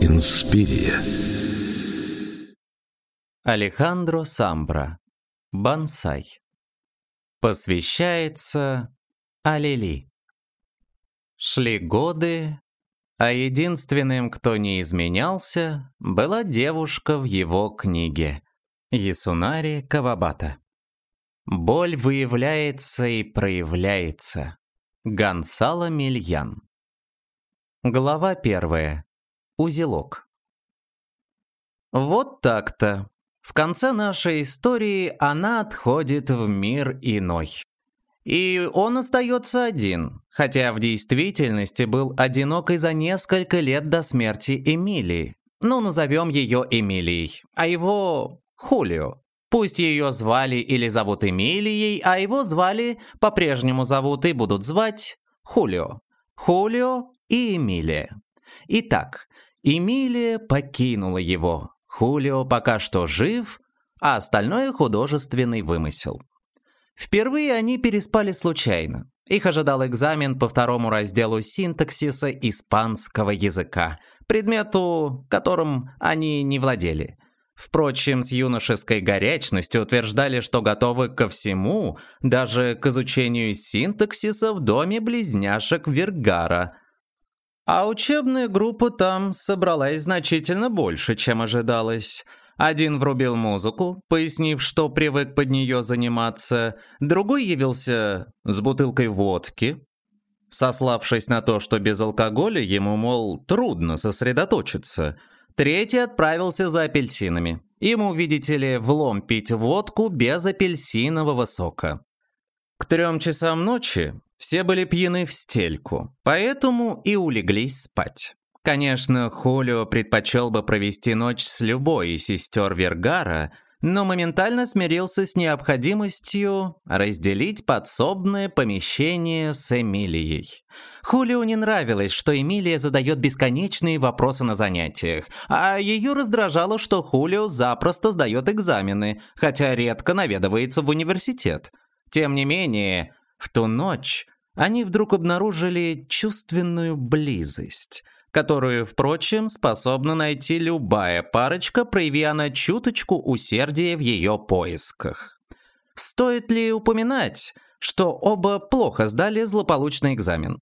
Инспирия. Алехандро Самбра. Бонсай. Посвящается Алили. Шли годы, а единственным, кто не изменялся, была девушка в его книге Ясунари Кавабата. Боль выявляется и проявляется. Гонсало Мильян. Глава первая. Узелок. Вот так-то. В конце нашей истории она отходит в мир иной. И он остается один, хотя в действительности был одинок и за несколько лет до смерти Эмилии. Ну, назовем ее Эмилией, а его Хулио. Пусть ее звали или зовут Эмилией, а его звали, по-прежнему зовут и будут звать Хулио. Хулио и Эмилия. Итак, Эмилия покинула его. Хулио пока что жив, а остальное художественный вымысел. Впервые они переспали случайно. Их ожидал экзамен по второму разделу синтаксиса испанского языка, предмету, которым они не владели. Впрочем, с юношеской горячностью утверждали, что готовы ко всему, даже к изучению синтаксиса в доме близняшек Вергара – а учебная группа там собралась значительно больше, чем ожидалось. Один врубил музыку, пояснив, что привык под нее заниматься, другой явился с бутылкой водки, сославшись на то, что без алкоголя ему, мол, трудно сосредоточиться. Третий отправился за апельсинами. Ему, видите ли, влом пить водку без апельсинового сока. К трем часам ночи все были пьяны в стельку, поэтому и улеглись спать. Конечно, Хулио предпочел бы провести ночь с любой из сестер Вергара, но моментально смирился с необходимостью разделить подсобное помещение с Эмилией. Хулио не нравилось, что Эмилия задает бесконечные вопросы на занятиях, а ее раздражало, что Хулио запросто сдает экзамены, хотя редко наведывается в университет. Тем не менее, в ту ночь они вдруг обнаружили чувственную близость, которую, впрочем, способна найти любая парочка, прояви она чуточку усердия в ее поисках. Стоит ли упоминать, что оба плохо сдали злополучный экзамен?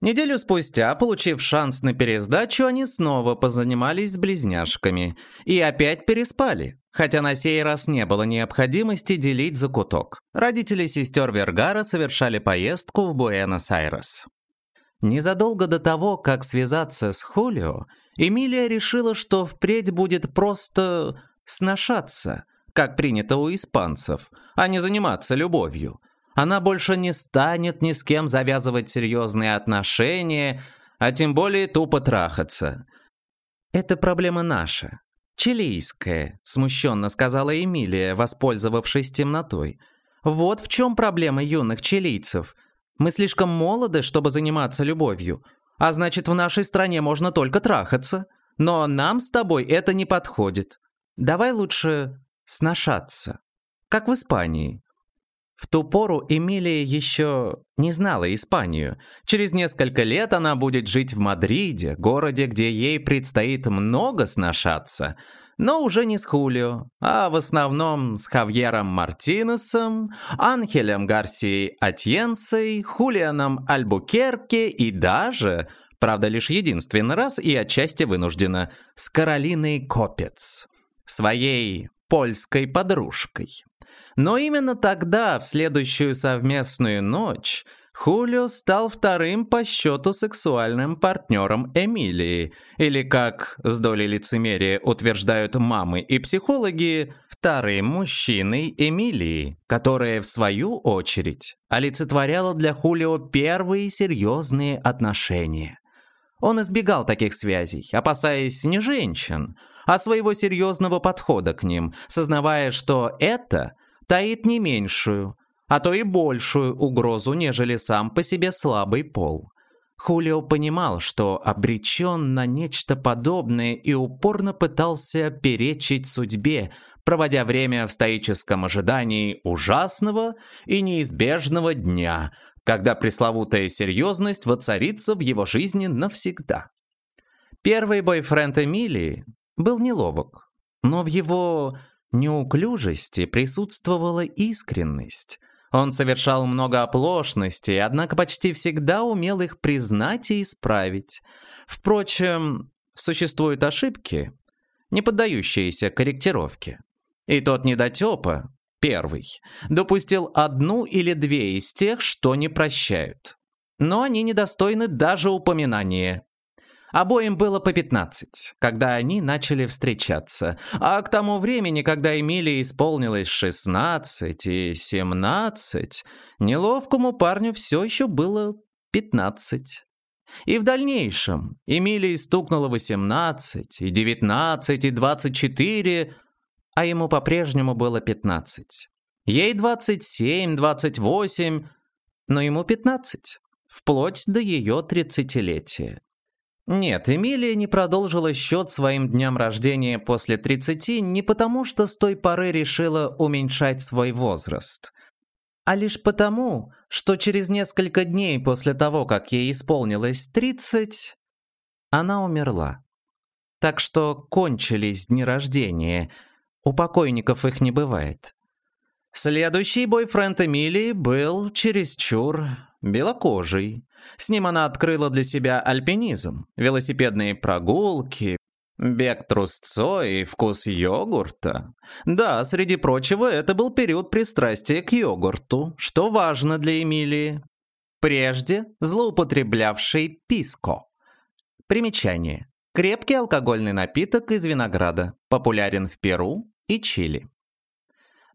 Неделю спустя, получив шанс на пересдачу, они снова позанимались с близняшками и опять переспали. Хотя на сей раз не было необходимости делить закуток. Родители сестер Вергара совершали поездку в Буэнос-Айрес. Незадолго до того, как связаться с Хулио, Эмилия решила, что впредь будет просто сношаться, как принято у испанцев, а не заниматься любовью. Она больше не станет ни с кем завязывать серьезные отношения, а тем более тупо трахаться. Это проблема наша, «Чилийская», — смущенно сказала Эмилия, воспользовавшись темнотой. «Вот в чем проблема юных чилийцев. Мы слишком молоды, чтобы заниматься любовью. А значит, в нашей стране можно только трахаться. Но нам с тобой это не подходит. Давай лучше сношаться. Как в Испании. В ту пору Эмилия еще не знала Испанию. Через несколько лет она будет жить в Мадриде, городе, где ей предстоит много сношаться. Но уже не с Хулио, а в основном с Хавьером Мартинесом, Анхелем Гарсией Атьенсой, Хулианом Альбукерке и даже, правда лишь единственный раз и отчасти вынуждена, с Каролиной Копец, своей польской подружкой. Но именно тогда, в следующую совместную ночь, Хулио стал вторым по счету сексуальным партнером Эмилии, или, как с долей лицемерия утверждают мамы и психологи, вторым мужчиной Эмилии, которая, в свою очередь, олицетворяла для Хулио первые серьезные отношения. Он избегал таких связей, опасаясь не женщин, а своего серьезного подхода к ним, сознавая, что это – таит не меньшую, а то и большую угрозу, нежели сам по себе слабый пол. Хулио понимал, что обречен на нечто подобное и упорно пытался перечить судьбе, проводя время в стоическом ожидании ужасного и неизбежного дня, когда пресловутая серьезность воцарится в его жизни навсегда. Первый бойфренд Эмилии был неловок, но в его неуклюжести присутствовала искренность. Он совершал много оплошностей, однако почти всегда умел их признать и исправить. Впрочем, существуют ошибки, не поддающиеся корректировке. И тот недотепа, первый, допустил одну или две из тех, что не прощают. Но они недостойны даже упоминания. Обоим было по 15, когда они начали встречаться. А к тому времени, когда Эмилии исполнилось 16 и 17, неловкому парню все еще было 15. И в дальнейшем Эмилии стукнуло 18, и 19, и 24, а ему по-прежнему было 15. Ей 27, 28, но ему 15, вплоть до ее тридцатилетия. Нет, Эмилия не продолжила счет своим дням рождения после 30 не потому, что с той поры решила уменьшать свой возраст, а лишь потому, что через несколько дней после того, как ей исполнилось 30, она умерла. Так что кончились дни рождения, у покойников их не бывает. Следующий бойфренд Эмилии был чересчур белокожий. С ним она открыла для себя альпинизм, велосипедные прогулки, бег трусцой и вкус йогурта. Да, среди прочего, это был период пристрастия к йогурту, что важно для Эмилии. Прежде злоупотреблявший писко. Примечание. Крепкий алкогольный напиток из винограда, популярен в Перу и Чили.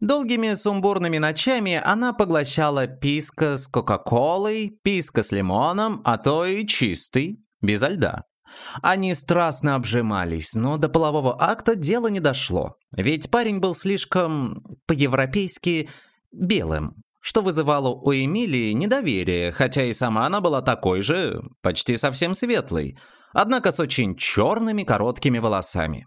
Долгими сумбурными ночами она поглощала писка с кока-колой, писка с лимоном, а то и чистый, безо льда. Они страстно обжимались, но до полового акта дело не дошло, ведь парень был слишком по-европейски белым, что вызывало у Эмилии недоверие, хотя и сама она была такой же, почти совсем светлой, однако с очень черными короткими волосами.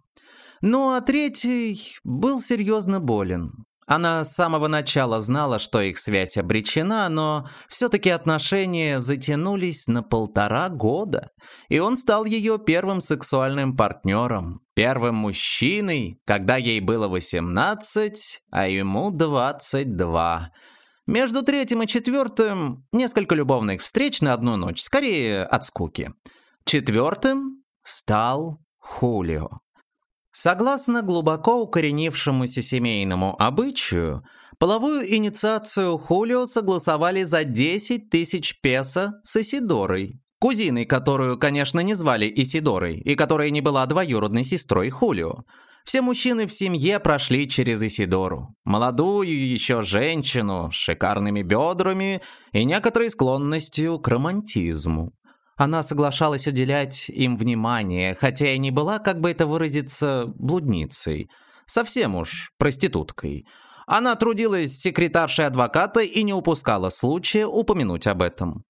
Ну а третий был серьезно болен. Она с самого начала знала, что их связь обречена, но все-таки отношения затянулись на полтора года, и он стал ее первым сексуальным партнером, первым мужчиной, когда ей было 18, а ему 22. Между третьим и четвертым несколько любовных встреч на одну ночь, скорее от скуки. Четвертым стал Хулио. Согласно глубоко укоренившемуся семейному обычаю, половую инициацию Хулио согласовали за 10 тысяч песо с Исидорой, кузиной, которую, конечно, не звали Исидорой, и которая не была двоюродной сестрой Хулио. Все мужчины в семье прошли через Исидору. Молодую еще женщину с шикарными бедрами и некоторой склонностью к романтизму. Она соглашалась уделять им внимание, хотя и не была, как бы это выразиться, блудницей. Совсем уж проституткой. Она трудилась секретаршей адвоката и не упускала случая упомянуть об этом.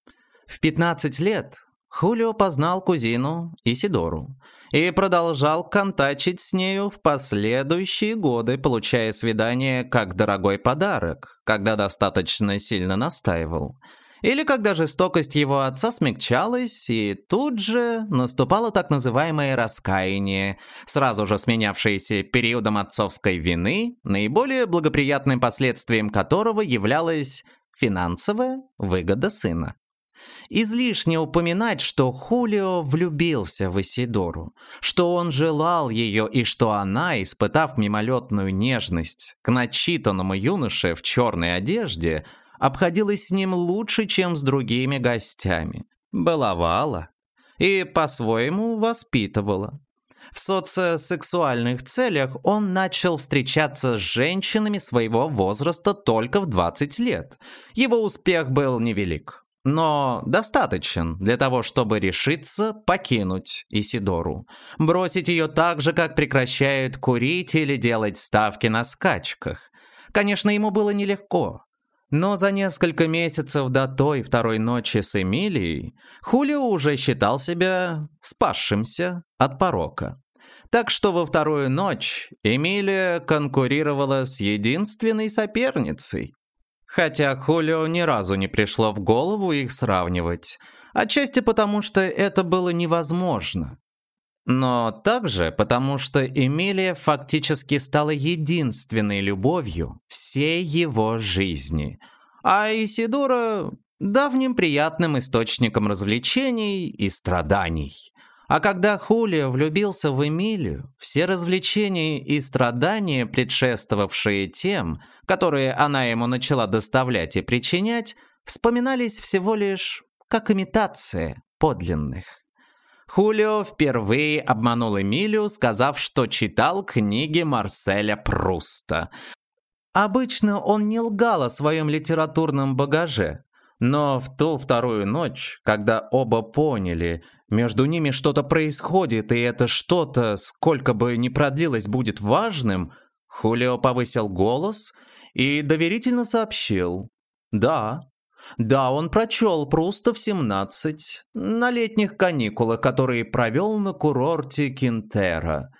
В 15 лет Хулио познал кузину Исидору и продолжал контачить с нею в последующие годы, получая свидание как дорогой подарок, когда достаточно сильно настаивал – или когда жестокость его отца смягчалась, и тут же наступало так называемое раскаяние, сразу же сменявшееся периодом отцовской вины, наиболее благоприятным последствием которого являлась финансовая выгода сына. Излишне упоминать, что Хулио влюбился в Исидору, что он желал ее и что она, испытав мимолетную нежность к начитанному юноше в черной одежде, обходилась с ним лучше, чем с другими гостями. Баловала и по-своему воспитывала. В социосексуальных целях он начал встречаться с женщинами своего возраста только в 20 лет. Его успех был невелик, но достаточен для того, чтобы решиться покинуть Исидору. Бросить ее так же, как прекращают курить или делать ставки на скачках. Конечно, ему было нелегко. Но за несколько месяцев до той второй ночи с Эмилией Хулио уже считал себя спасшимся от порока. Так что во вторую ночь Эмилия конкурировала с единственной соперницей. Хотя Хулио ни разу не пришло в голову их сравнивать. Отчасти потому, что это было невозможно. Но также потому, что Эмилия фактически стала единственной любовью всей его жизни. А Исидора – давним приятным источником развлечений и страданий. А когда Хулио влюбился в Эмилию, все развлечения и страдания, предшествовавшие тем, которые она ему начала доставлять и причинять, вспоминались всего лишь как имитация подлинных. Хулио впервые обманул Эмилию, сказав, что читал книги Марселя Пруста. Обычно он не лгал о своем литературном багаже, но в ту вторую ночь, когда оба поняли, между ними что-то происходит, и это что-то, сколько бы ни продлилось, будет важным, Хулио повысил голос и доверительно сообщил. «Да, да, он прочел Пруста в 17 на летних каникулах, которые провел на курорте Кинтера.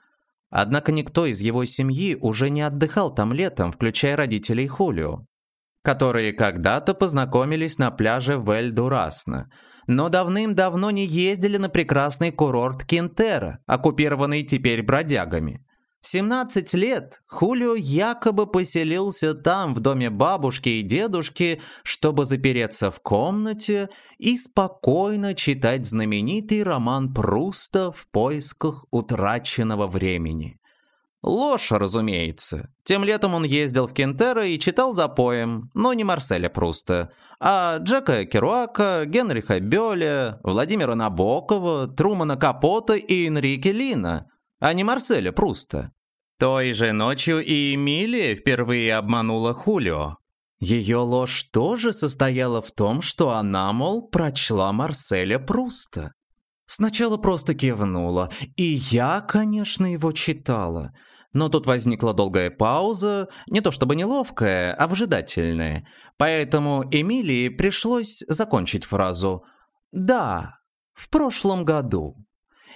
Однако никто из его семьи уже не отдыхал там летом, включая родителей Хулио, которые когда-то познакомились на пляже в Эль-Дурасна, но давным-давно не ездили на прекрасный курорт Кинтера, оккупированный теперь бродягами. В 17 лет Хулио якобы поселился там, в доме бабушки и дедушки, чтобы запереться в комнате и спокойно читать знаменитый роман Пруста «В поисках утраченного времени». Ложь, разумеется. Тем летом он ездил в Кентеро и читал за поем, но не Марселя Пруста, а Джека Керуака, Генриха Бёля, Владимира Набокова, Трумана Капота и Энрике Лина – а не Марселя Пруста. Той же ночью и Эмилия впервые обманула Хулио. Ее ложь тоже состояла в том, что она, мол, прочла Марселя Пруста. Сначала просто кивнула, и я, конечно, его читала. Но тут возникла долгая пауза, не то чтобы неловкая, а вжидательная. Поэтому Эмилии пришлось закончить фразу «Да, в прошлом году».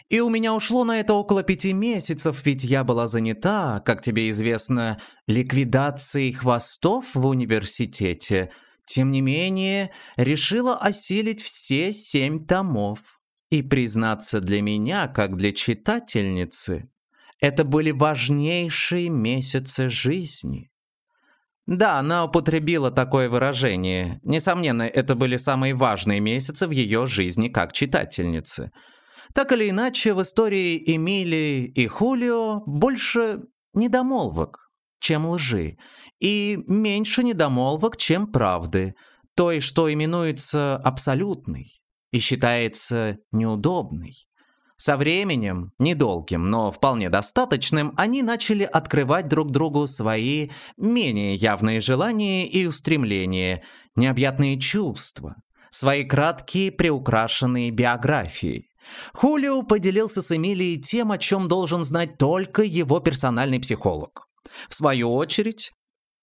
И у меня ушло на это около пяти месяцев, ведь я была занята, как тебе известно, ликвидацией хвостов в университете. Тем не менее, решила осилить все семь томов. И признаться для меня, как для читательницы, это были важнейшие месяцы жизни. Да, она употребила такое выражение. Несомненно, это были самые важные месяцы в ее жизни как читательницы – так или иначе, в истории Эмилии и Хулио больше недомолвок, чем лжи, и меньше недомолвок, чем правды, той, что именуется абсолютной и считается неудобной. Со временем, недолгим, но вполне достаточным, они начали открывать друг другу свои менее явные желания и устремления, необъятные чувства, свои краткие приукрашенные биографии. Хулио поделился с Эмилией тем, о чем должен знать только его персональный психолог. В свою очередь,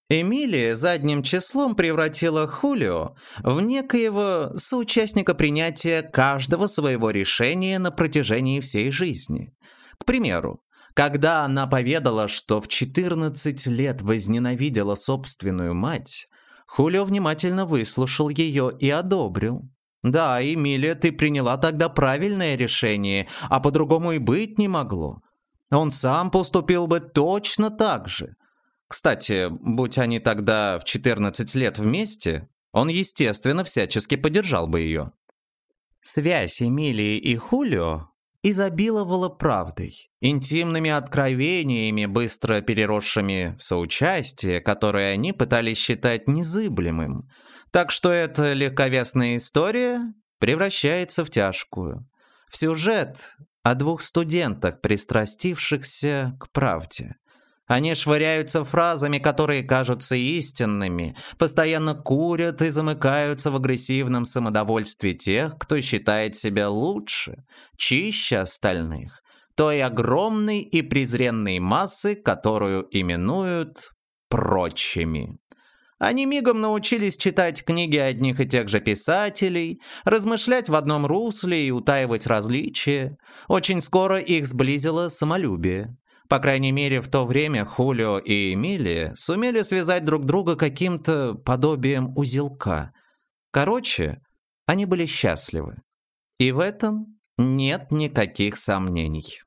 Эмилия задним числом превратила Хулио в некоего соучастника принятия каждого своего решения на протяжении всей жизни. К примеру, когда она поведала, что в 14 лет возненавидела собственную мать, Хулио внимательно выслушал ее и одобрил. Да, Эмилия, ты приняла тогда правильное решение, а по-другому и быть не могло. Он сам поступил бы точно так же. Кстати, будь они тогда в 14 лет вместе, он, естественно, всячески поддержал бы ее. Связь Эмилии и Хулио изобиловала правдой, интимными откровениями, быстро переросшими в соучастие, которое они пытались считать незыблемым – так что эта легковесная история превращается в тяжкую. В сюжет о двух студентах, пристрастившихся к правде. Они швыряются фразами, которые кажутся истинными, постоянно курят и замыкаются в агрессивном самодовольстве тех, кто считает себя лучше, чище остальных, той огромной и презренной массы, которую именуют прочими. Они мигом научились читать книги одних и тех же писателей, размышлять в одном русле и утаивать различия. Очень скоро их сблизило самолюбие. По крайней мере, в то время Хулио и Эмилия сумели связать друг друга каким-то подобием узелка. Короче, они были счастливы. И в этом нет никаких сомнений.